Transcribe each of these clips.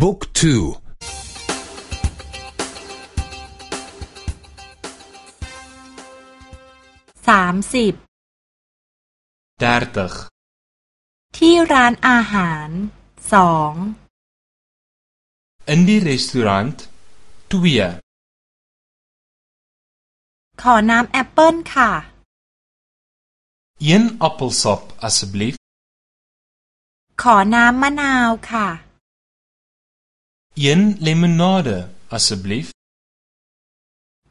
บุ๊กทูสามสิบ dertig ที่ร้านอาหารสอง in die restaurant twee ขอน้ำแอปเปิลค่ะ een appelsap asseblief ขอน้ำมะนาวค่ะ een limonade asseblief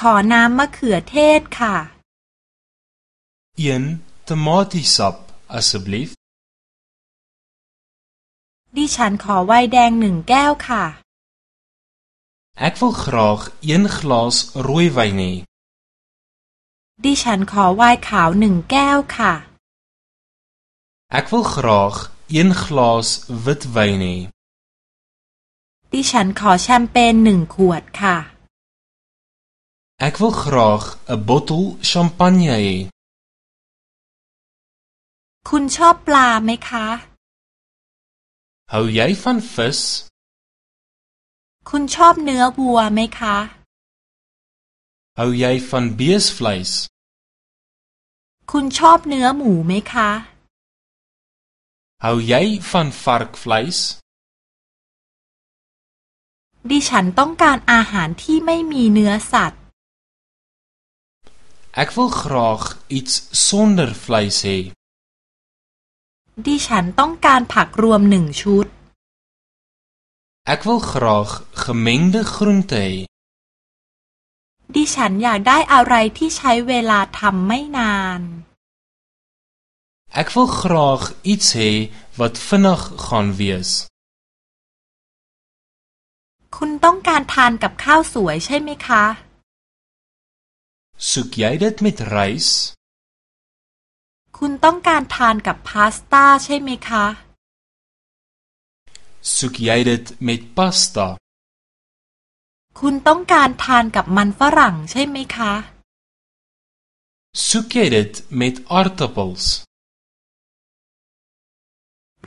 ขอน้ำมะเขือเทศค่ะ een tomatiesap asseblief ดิฉันขอไวน์แดงหนึ่งแก้วค่ะ Ek wil graag een glas rooiwyn hê. ดิฉันขอไวน์ขาวหนึ่งแก้วค่ะ Ek wil graag een glas witwyn hê. ดิฉันขอแชมเปญหนึ่งขวดค่ะ Ek wil graag 'n bottel champagne hê. คุณชอบปลาไหมคะ Hou jy van vis? คุณชอบเนื้อวัวไหมคะ Hou jy van beesvleis? คุณชอบเนื้อหมูไหมคะ Hou jy van varkvleis? ดิฉันต้องการอาหารที่ไม่มีเนื้อสัตว์ Ek wil graag iets sonder vleis hê. ดิฉันต้องการผักรวมหนึ่งชุด Ek wil graag gemengde groente hê. ดิฉันอยากได้อะไรที่ใช้เวลาทำไม่นาน Ek wil graag iets hê wat vinnig gaan wees. คุณต้องการทานกับข้าวสวยใช่ไหมคะ Soek jy dit met rys? คุณต้องการทานกับพาสต้าใช่ไหมคะ Soek jy dit met pasta? คุณต้องการทานกับมันฝรั่งใช่ไหมคะ Soek jy dit met aartappels?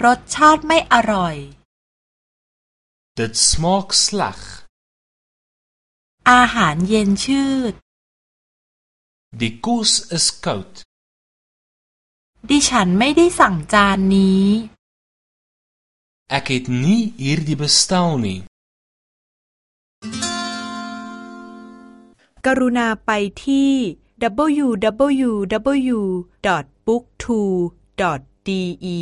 รสชาติไม่อร่อย Dit smaak sleg. อาหารเย็นชืด Die kos is koud. ดิฉันไม่ได้สั่งจานนี้ Ek het nie hierdie bestel nie. กรุณาไปที่ www.booktwo.de